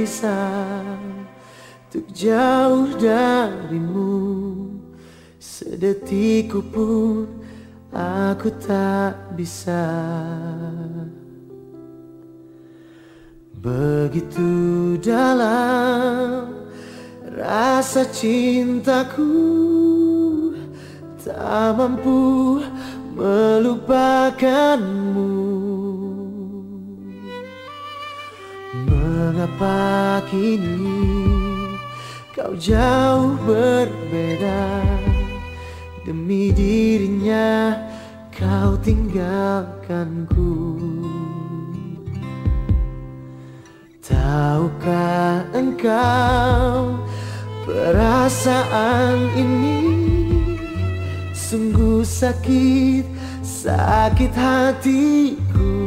bisa Untuk jauh darimu. Sedetikku pun Aku tak bisa. Begitu dalam Rasa cintaku Tak mampu melupakanmu Mengapa kini kau jauh berbeda. Demi dirinya kau tinggalkanku. Tahukah engkau perasaan ini? Sungguh sakit, sakit hatiku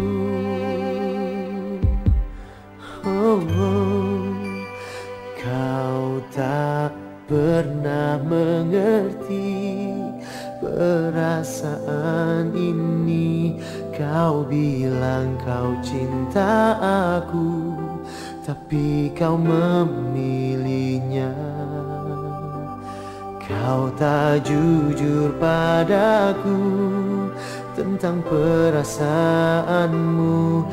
oh. Kau tak pernah mengerti perasaan ini Kau bilang kau cinta aku Tapi kau memilihnya Kau tak jujur padaku tentang perasaanmu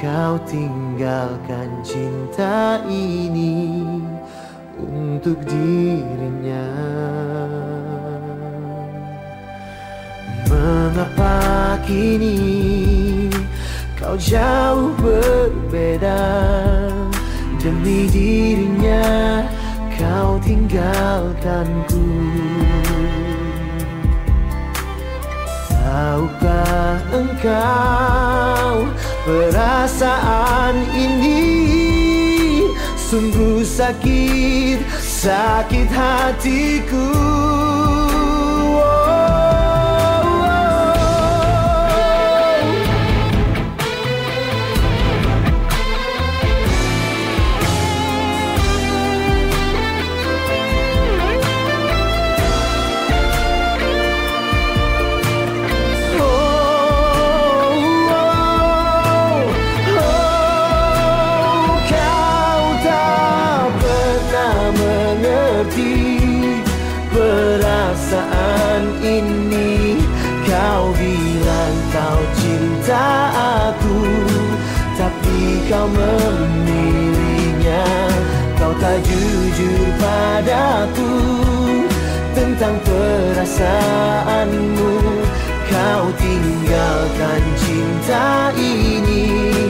Kau tinggalkan cinta ini untuk dirinya. Mengapa kini kau jauh berbeda? Demi dirinya kau tinggalkanku. Tahukah engkau perasaan ini Sungguh sakit, sakit hatiku. Kau mengerti perasaan ini Kau bilang kau cinta aku Tapi kau memilihnya. Kau tak jujur padaku Tentang perasaanmu. Kau tinggalkan cinta ini